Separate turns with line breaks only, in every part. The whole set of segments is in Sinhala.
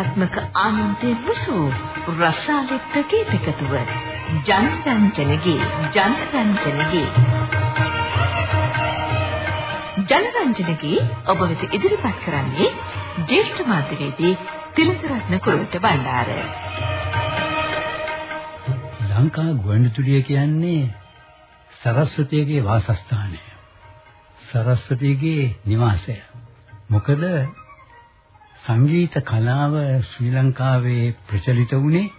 සෞන්දර්යාත්මක ආනන්දේ මුසු රසාලිත් ගීතකතුව ජනරංජනගේ ජනරංජනගේ. ජනරංජනගේ ඔබ වෙත ඉදිරිපත් කරන්නේ ජේෂ්ඨ මාධ්‍යවේදී තිලකරත්න කුරුට බණ්ඩාර.
ලංකා ගුවන්විදුලිය කියන්නේ සරස්වතියගේ වාසස්ථානය. සරස්වතියගේ නිවාසය. මොකද සංගීත කලාව ශ්‍රී ලංකාවේ ප්‍රචලිත වුණේ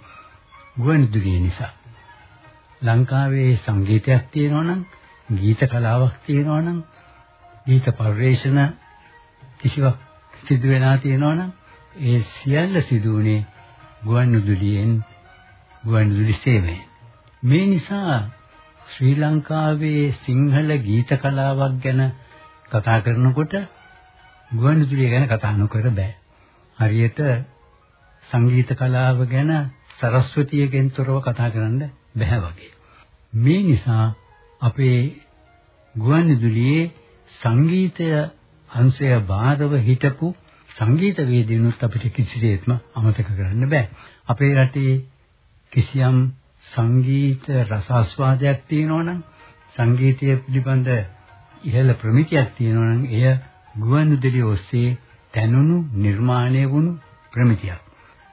ගුවන්විදුලිය නිසා. ලංකාවේ සංගීතයක් තියෙනවා නම් ගීත කලාවක් තියෙනවා නම් ගීත පරිවේෂණ කිසිවක් සිදු වෙලා තියෙනවා නම් ඒ සියල්ල සිදු වුණේ ගුවන්විදුලියෙන් ගුවන්විදුලි සේවයෙන්. මේ නිසා ශ්‍රී ලංකාවේ සිංහල ගීත කලාවක් ගැන කතා කරනකොට ගුවන්විදුලිය ගැන කතා නොකර බෑ. හරියට සංගීත කලාව ගැන සරස්වතියගෙන් තොරව කතා කරන්න බෑ වගේ. මේ නිසා අපේ ගුවන්විදුලියේ සංගීතය අංශය බාධව හිටපු සංගීත වේදිනුත් අපිට කිසිසේත්ම අමතක කරන්න බෑ. අපේ රටේ කිසියම් සංගීත රසාස්වාදයක් තියෙනවනම් සංගීතය පිළිබඳ ඉහළ ප්‍රමිතියක් තියෙනවනම් එය ගුවන්විදුලිය ඔස්සේ තැනුණු නිර්මාණය වුණු ප්‍රමිතියක්.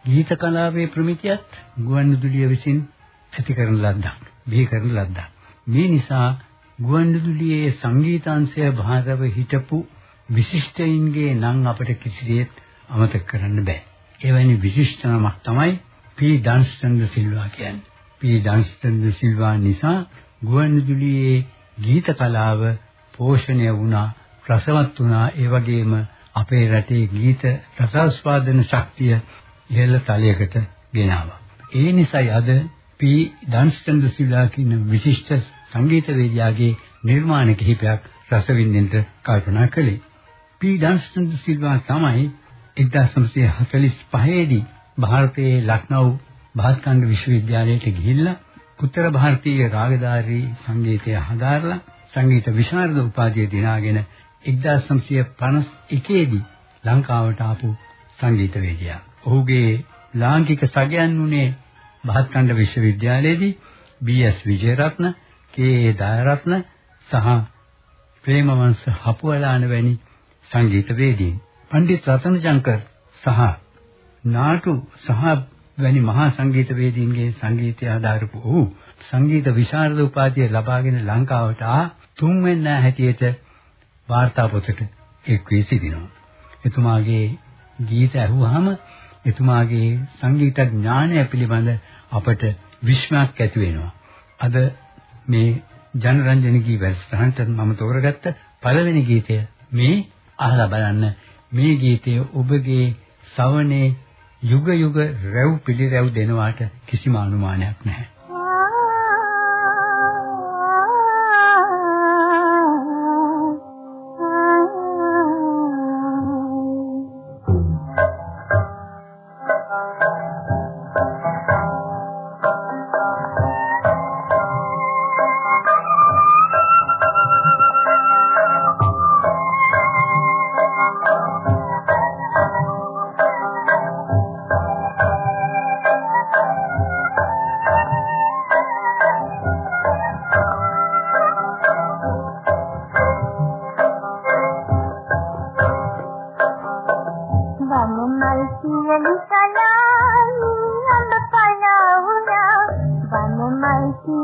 ගීත කලාවේ ප්‍රමිතියත් ගුවන්විදුලිය විසින් ඇති කරන ලද්දක්, බිහි කරන ලද්දක්. මේ නිසා ගුවන්විදුලියේ සංගීතාංශය භාරව හිටපු විශිෂ්ටයින්ගේ නම් අපිට කිසිසේත් අමතක කරන්න බෑ. එවැනි විශිෂ්ට නමක් තමයි පී ඩන්ස්ටන් සිල්වා කියන්නේ. පී ඩන්ස්ටන් සිල්වා නිසා ගුවන්විදුලියේ ගීත කලාව පෝෂණය වුණා, රසවත් වුණා, ඒ වගේම අපේ රටේ ගීත රසාස්වාදන ශක්තිය ඉහළ තලයකට ගෙනාවා. ඒ නිසායි අද පී ඩන්ස්ටන් සිලා කියන විශිෂ්ට සංගීතවේදියාගේ නිර්මාණ කිහිපයක් රසවින්දෙන්ට කල්පනා කළේ. පී ඩන්ස්ටන් සිල්වා තමයි 1945 දී ಭಾರತයේ ලක්නව් භාස්කන්ද විශ්වවිද්‍යාලයට ගිහිල්ලා උත්තර ಭಾರತೀಯ රාගධාරී සංගීතය හදාarලා සංගීත විශාරද උපාධිය දිනාගෙන 1951 දී ලංකාවට ආපු සංගීතවේදියා. ඔහුගේ ලාංකික සගයන් වුණේ භාස්කන්ධ විශ්වවිද්‍යාලයේදී B S. Wijeratne, K A. Dayaratne සහ ප්‍රේමවංශ හපුවලාන වැනි සංගීතවේදීන්. පණ්ඩිත් රතනජංකර් සහ නාටු සහ වැනි මහා සංගීතවේදීන්ගේ සංගීතය ආධාරපු ඔහු සංගීත විශාරද උපාධිය ලබාගෙන ලංකාවට ආ තුන්වෙනි හැටියට වාර්තා පොතට එක් වී සිටිනවා. එතුමාගේ ගීත ඇහුවාම එතුමාගේ සංගීත ඥානය පිළිබඳ අපට විශ්වාසයක් ඇති වෙනවා. අද මේ ජනරන්ජනගේ වැඩසටහනට මම තෝරගත්ත පළවෙනි ගීතය මේ අහලා බලන්න. මේ ගීතය ඔබගේ සවනේ යුග යුග රැව් පිළිරැව් දෙනවාට කිසිම අනුමානයක් නැහැ.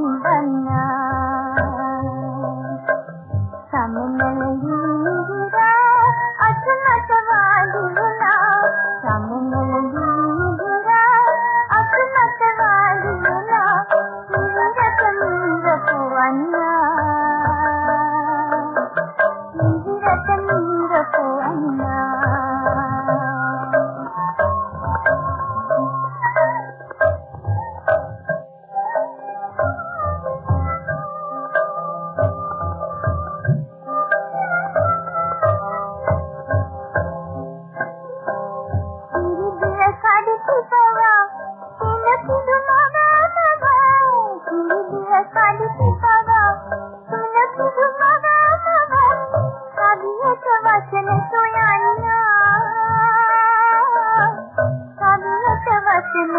one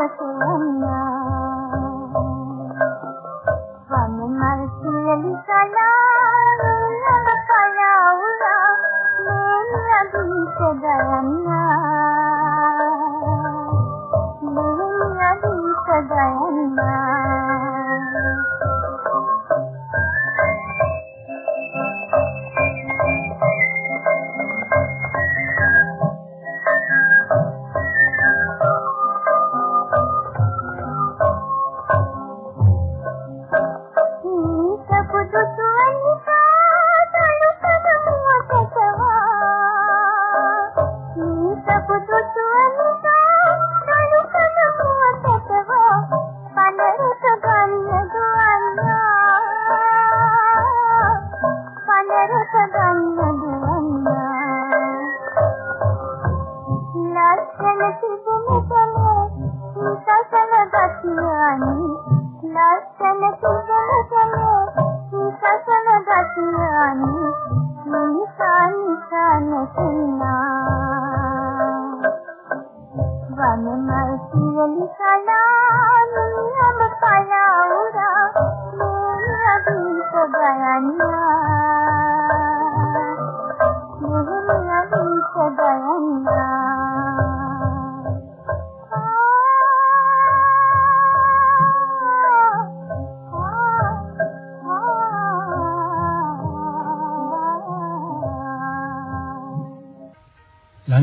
වචන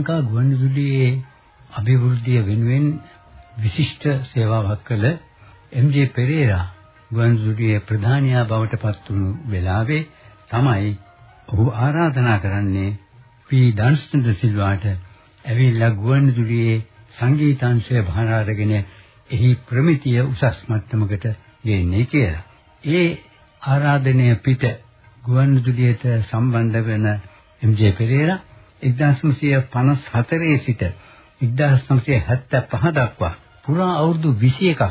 ලංකා ගුවන්විදුලියේ අභිවෘද්ධිය වෙනුවෙන් විශිෂ්ට සේවාවක් කළ එම්.ජේ. පෙරේරා ගුවන්විදුලියේ ප්‍රධානියා බවට පත් වුණු වෙලාවේ තමයි ඔහු ආරාධනා කරන්නේ පී ඩන්ස්ටන් සිල්වාට ඇවිල්ලා ගුවන්විදුලියේ සංගීතාංශය භාර අරගෙන එහි ප්‍රමිතිය උසස් මට්ටමකට ගෙන්නේ කියලා. ඒ ආරාධනය පිට ගුවන්විදුලියට සම්බන්ධ වෙන එම්.ජේ. පෙරේරා 1954 සිට 1975 දක්වා පුරා අවුරුදු 21ක්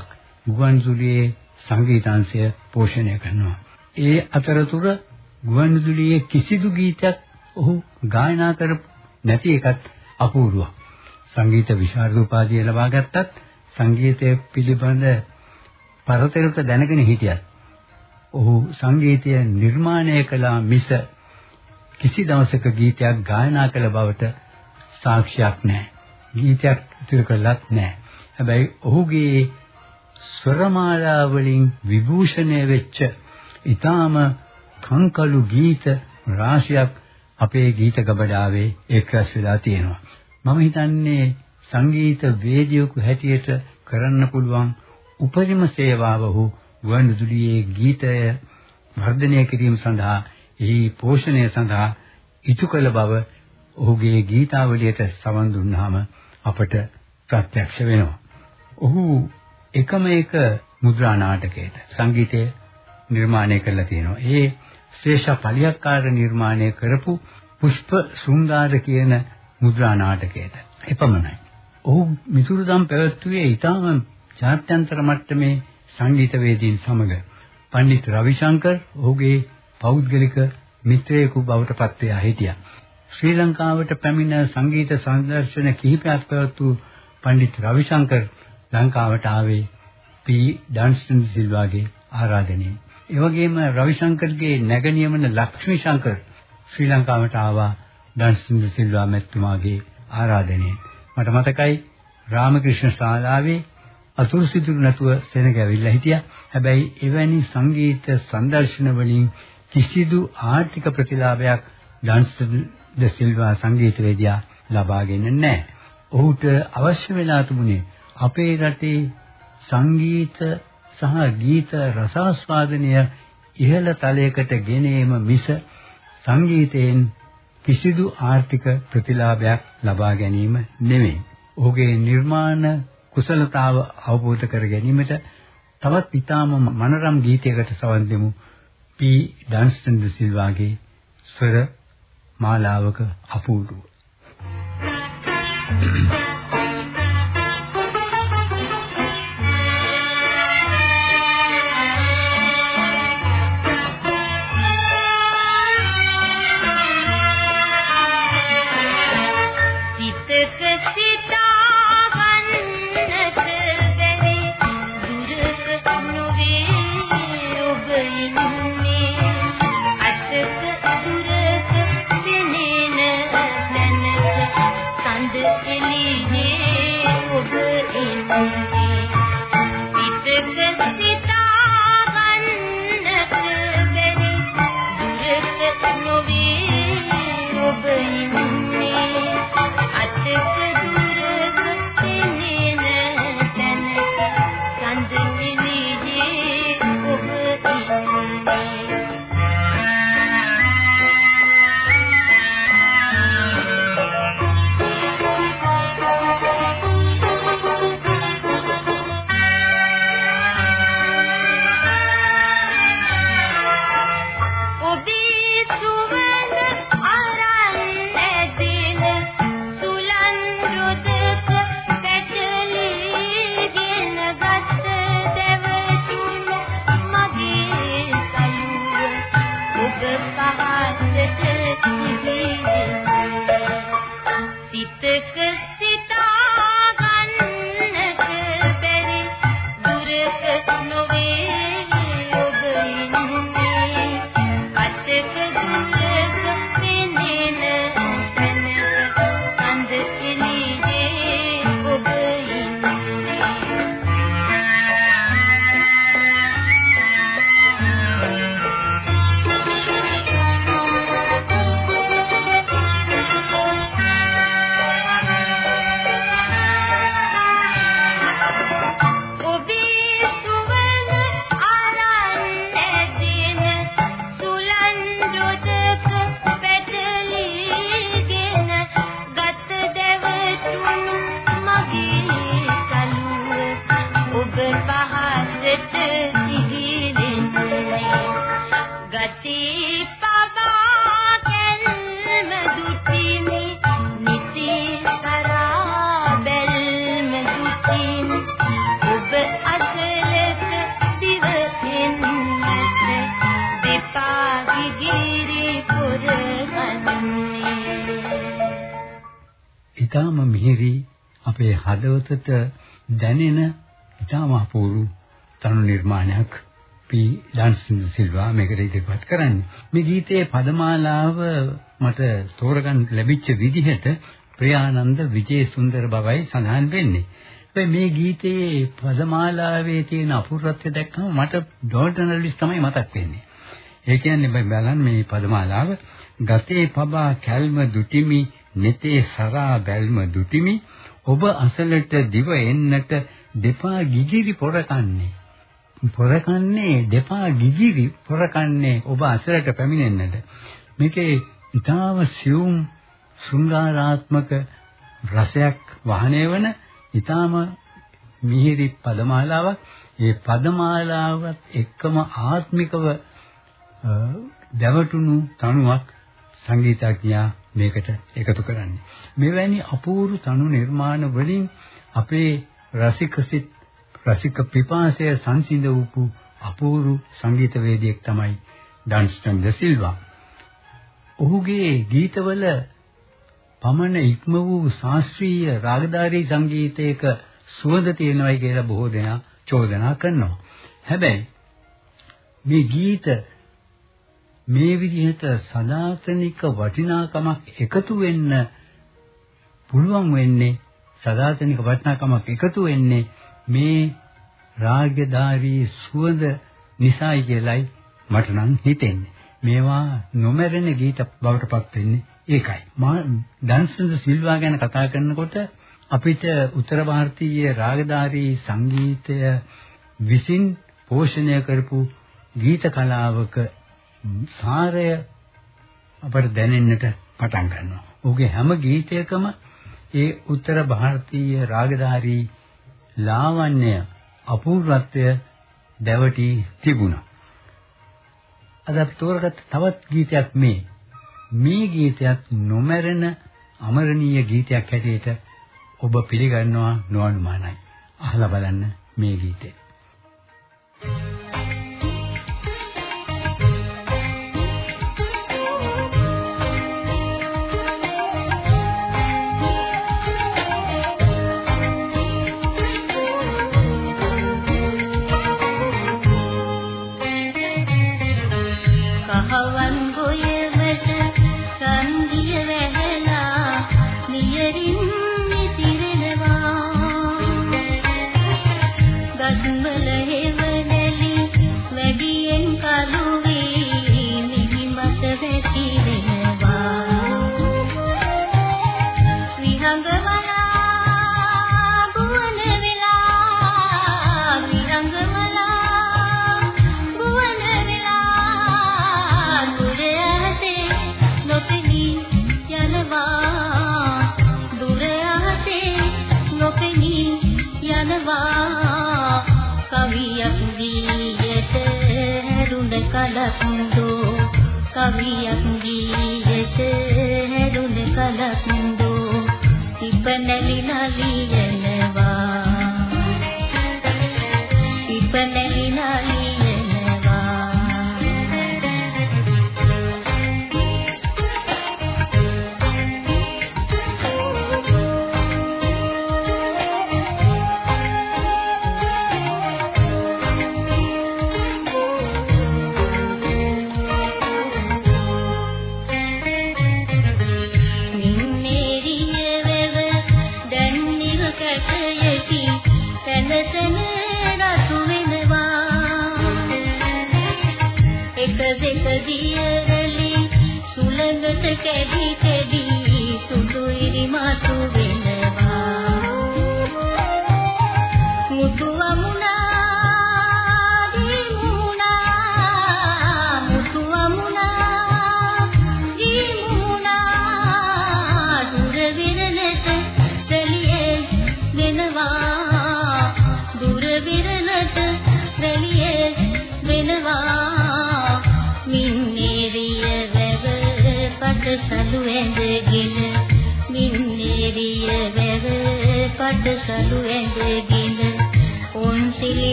ගුවන්විදුලියේ සංගීතාංශය පෝෂණය කරනවා. ඒ අතරතුර ගුවන්විදුලියේ කිසිදු ගීතයක් ඔහු ගායනා කරපු නැති එකත් අපූර්වයක්. සංගීත විශාරද උපාධිය ලබා ගත්තත් සංගීතය පිළිබඳ පරතරයට දැනගෙන හිටියත් ඔහු සංගීතය නිර්මාණය කළා මිස කිසි දවසක ගීතයක් ගායනා කළ බවට සාක්ෂියක් නැහැ. ගීතයක් ඉතුරු කළත් නැහැ. හැබැයි ඔහුගේ ස්වරමාලා වලින් විභූෂණය වෙච්ච ඊටාම කංකලු ගීත රාශියක් අපේ ගීත ගබඩාවේ එක්රැස් වෙලා තියෙනවා. මම හිතන්නේ සංගීත වේදිකයෙකු හැටියට කරන්න පුළුවන් උපරිම සේවාව වූ ගුවන්විදුලියේ ගීතය වර්ධනය කිරීම සඳහා එහි පෝෂණය සඳහා ඉටු කළ බව ඔහුගේ ගීතාවලියට සවන් දුන්නාම අපට ප්‍රත්‍යක්ෂ වෙනවා. ඔහු එකම එක මුද්‍රා නාටකයට සංගීතය නිර්මාණය කරලා තියෙනවා. ඒ ශ්‍රේෂ්ඨ පලියක්කාර නිර්මාණය කරපු පුෂ්ප ශෘංගාර කියන මුද්‍රා නාටකයට. එපමණයි. ඔහු මිතුරුදම් පැවැත්වුවේ ඊටම ජාත්‍යන්තර මට්ටමේ සංගීතවේදීන් සමග පණ්ඩිත රවිශංකර් ඔහුගේ පෞද්ගලික මිත්‍රයෙකු බවට පත් වෙලා හිටියා. ශ්‍රී ලංකාවට පැමිණ සංගීත සංදර්ශන කිහිපයක් පැවැත්වූ පණ්ඩිත රවිශංකර් ලංකාවට ආවේ පී ඩන්ස්ටන් සිල්වාගේ ආරාධනෙන්. ඒ වගේම රවිශංකර්ගේ නැගණිය වන ලක්ෂ්මී ශංකර් ශ්‍රී ලංකාවට ආවා ඩන්ස්ටන් සිල්වා මැතිතුමාගේ ආරාධනෙන්. මට මතකයි රාමකෘෂ්ණ ශාලාවේ අතුරු සිදුරු නැතුව සෙනග ඇවිල්ලා හිටියා. හැබැයි එවැනි සංගීත සංදර්ශන වලින් කිසිදු ආර්ථික ප්‍රතිලාභයක් ඩන්ස්ටන් ද සිල්වා සංගීතවේදියා ලබාගෙන නැහැ. ඔහුට අවශ්‍ය වෙලා තිබුණේ අපේ රටේ සංගීත සහ ගීත රසාස්වාදනය ඉහළ තලයකට ගෙනීම මිස සංගීතයෙන් කිසිදු ආර්ථික ප්‍රතිලාභයක් ලබා ගැනීම නෙමෙයි. ඔහුගේ නිර්මාණ කුසලතාව අවබෝධ කර ගැනීමට තවත් ඊටාම මනරම් ගීතයකට සවන් දෙමු. පී ඩන්ස්ටන් ද සිල්වාගේ ස්වර මාලාවක අපූර්ව. Thank you. අපේ හදවතට දැනෙන ඊටාම අපූර්ව තනු නිර්මාණයක් පී ඩාන්සින් සිල්වා මේකට ඉදිරිපත් කරන්නේ. මේ ගීතයේ පදමාලාව මට තෝරගන්න ලැබිච්ච විදිහට ප්‍රියානන්ද විජේසුන්දර බවයි සඳහන් වෙන්නේ. හැබැයි මේ ගීතයේ පදමාලාවේ තියෙන අපූර්වත්වය දැක්කම මට ඩෝල්ටන් එල්විස් තමයි මතක් වෙන්නේ. ඒ කියන්නේ බලන්න මේ පදමාලාව ගතේ පබා කැල්ම දුටිමි neතේ සරා බැල්ම දුටිමි ඔබ අසලට දිව එන්නට දෙපා ගිගිරි පොරකන්නේ. පොරකන්නේ දෙපා ගිගිරි පොරකන්නේ ඔබ අසලට පැමිණෙන්නට. මේකේ ඊටාම සියුම් ශෘංගාරාත්මක රසයක් වහණය වන ඊටාම මිහිරි පදමාලාවක්. ඒ පදමාලාවත් එක්කම ආත්මිකව දැවටුණු තනුවක් සංගීතඥයා මේකට එකතු කරන්නේ. මෙවැනි අපූර්ව තනු නිර්මාණ වලින් අපේ රසිකසිත රසික පිපාසය සංසිඳ වූ අපූර්ව සංගීතවේදියෙක් තමයි ඩන්ස්ටන් ද සිල්වා. ඔහුගේ ගීතවල පමණ ඉක්ම වූ ශාස්ත්‍රීය රාගධාරී සංගීතයක සුවඳ තියෙනවායි කියලා බොහෝ දෙනා චෝදනා කරනවා. හැබැයි මේ ගීත මේ විදිහට සදාතනික වටිනාකමක් එකතු වෙන්න පුළුවන් වෙන්නේ සදාතනික වටිනාකමක් එකතු වෙන්නේ මේ රාගධාරී සුවඳ නිසායි කියලයි මට නම් හිතෙන්නේ. මේවා නොමැරෙන ගීත බවට පත් වෙන්නේ ඒකයි. මා ඩන්සන් සිල්වා ගැන කතා කරනකොට අපිට උත්තර ಭಾರತೀಯ රාගධාරී සංගීතය විසින් පෝෂණය කරපු ගීත කලාවක සාරය අපට දැනෙන්නට පටන් ගන්නවා. ඔහුගේ හැම ගීතයකම ඒ උත්තර ಭಾರತೀಯ රාගධාරී ලාවන්‍ය අපූර්වත්වය දැවටි තිබුණා. අද අපි තෝරගත්ත තවත් ගීතයක් මේ. මේ ගීතයක් නොමැරෙන අමරණීය ගීතයක් හැටියට ඔබ පිළිගන්නවා නොඅනුමානයි. අහලා බලන්න මේ ගීතය.
කවියක් ಕವಿಯ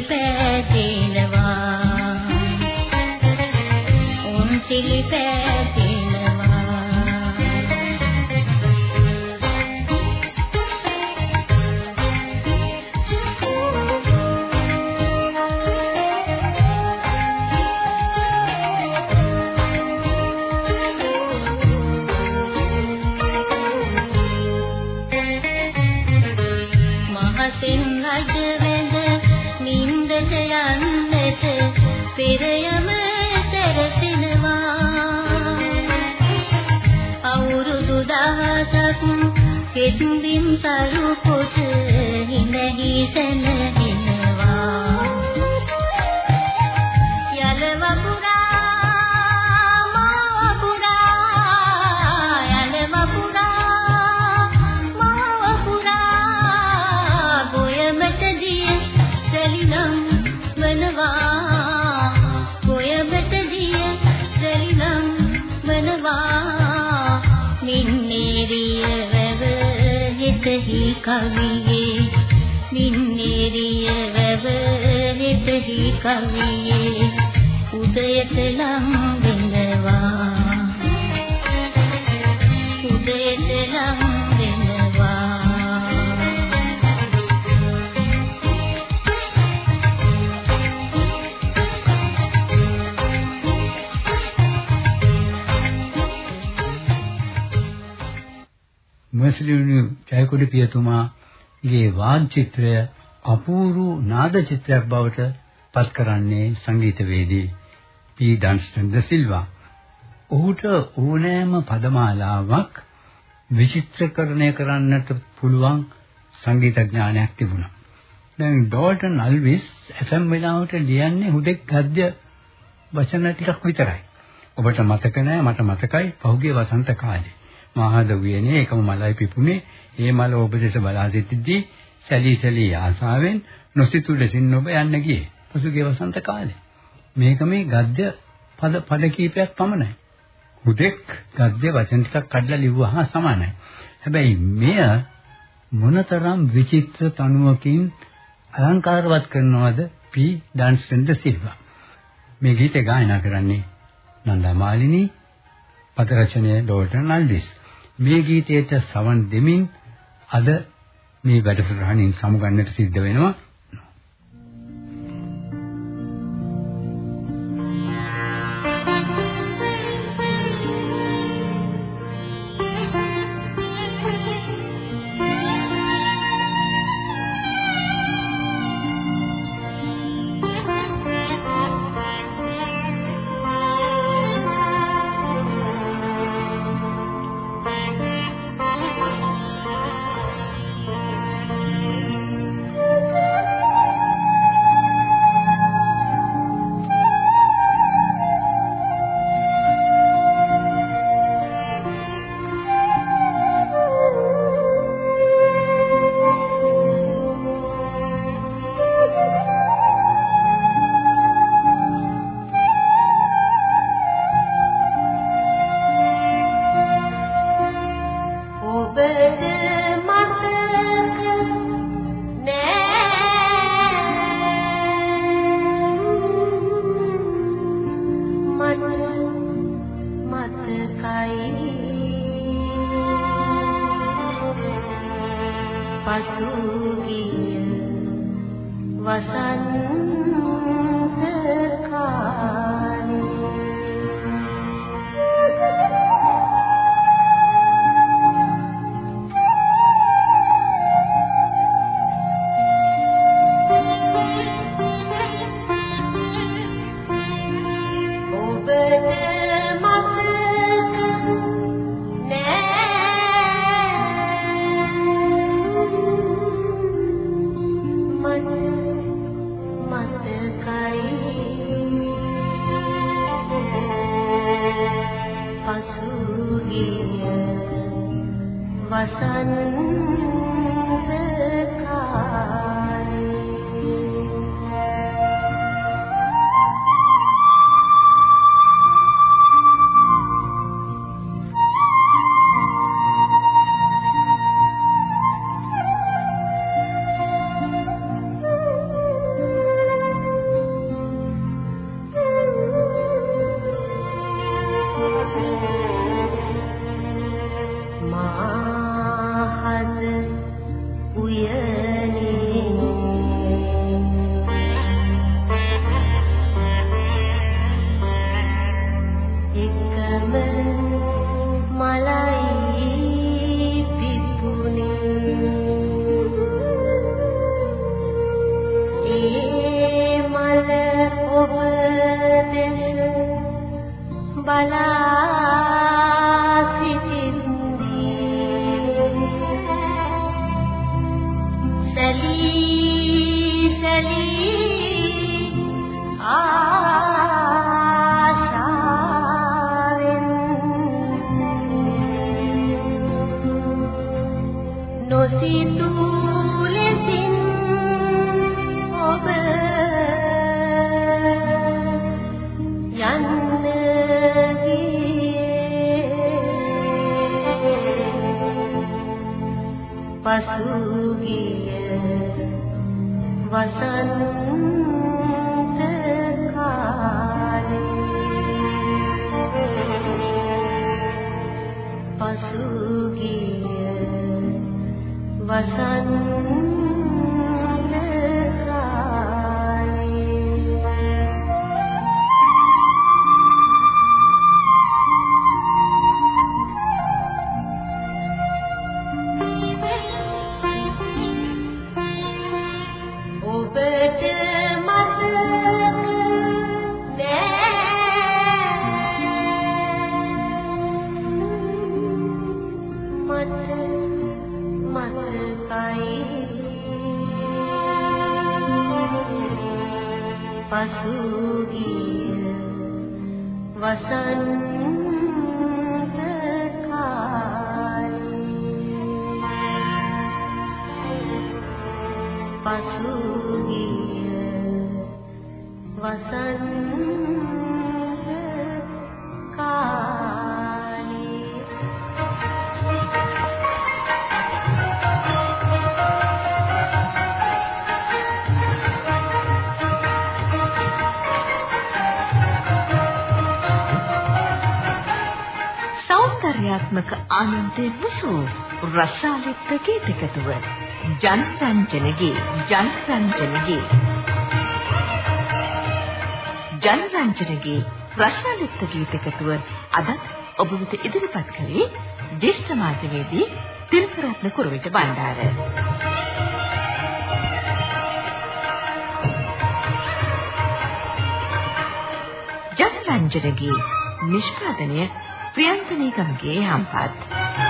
පැතිනවා. උන් සිලි පෙරයම සැරසෙනවා. අවුරුදු දහසක් කෙත්දින් සරු කොට හිඳහි සැනහෙනවා කවියේ මින්නේරිය වැව හිතෙහි කවියේ උදයට ලම් වෙනවා
මුස්ලිම් ජයකොඩි පියතුමාගේ වාග් චිත්‍රය අපූර්ව නාද චිත්‍රයක් බවට පත් කරන්නේ සංගීතවේදී පී ඩන්ස්ටන් ද සිල්වා. ඔහුට ඕනෑම පදමාලාවක් විචිත්‍රකරණය කරන්නට පුළුවන් සංගීත ඥානයක් තිබුණා. දැන් ඩෝල්ටන් අල්විස් FM වෙලාවට ලියන්නේ හුදෙක් ගද්‍ය වචන ටිකක් විතරයි. ඔබට මතක නෑ මට මතකයි පහුගිය වසන්ත කාලේ. මහද වුයනේ එකම මලයි පිපුණේ ඒ මල ඔබ දෙස බලා සිටිද්දී සැලී සැලී ආසාවෙන් නොසිතු ලෙසින් ඔබ යන්න ගියේ. පසුගිය වසන්ත කාලේ. මේක මේ ගද්‍ය පද පද කීපයක් පමණයි. හුදෙක් ගද්‍ය වචන ටිකක් කඩලා ලිව්වා හා සමානයි. හැබැයි මෙය මොනතරම් විචිත්‍ර තනුවකින් අලංකාරවත් කරනවද පී ඩන්ස්ටන් ද සිල්වා. මේ ගීතය ගායනා කරන්නේ නන්දා මාලිනී පද රචනය ඩෝල්ටන් අල්විස්. මේ ගීතයට සවන් දෙමින් අද මේ වැඩසටහනින් සමුගන්නට සිද්ධ වෙනවා.
මතකයි la වසන්ත වසන්ත කාලේ.
සෞන්දර්යාත්මක ආනන්දේ මුසු රසාලිත් ගීතකතුව ජනරංජනගේ ජනරංජනගේ ජනරංජනගේ රසාලිත් ගීතකතුව අද ඔබ වෙත ඉදිරිපත් කළේ ජ්‍යෙෂ්ඨ මාධ්‍යවේදී තිලකරත්න කුරුවිට බණ්ඩාර. ජනරංජනගේ නිෂ්පාදනය ප්‍රියන්තනී ගමගේ හම්පත්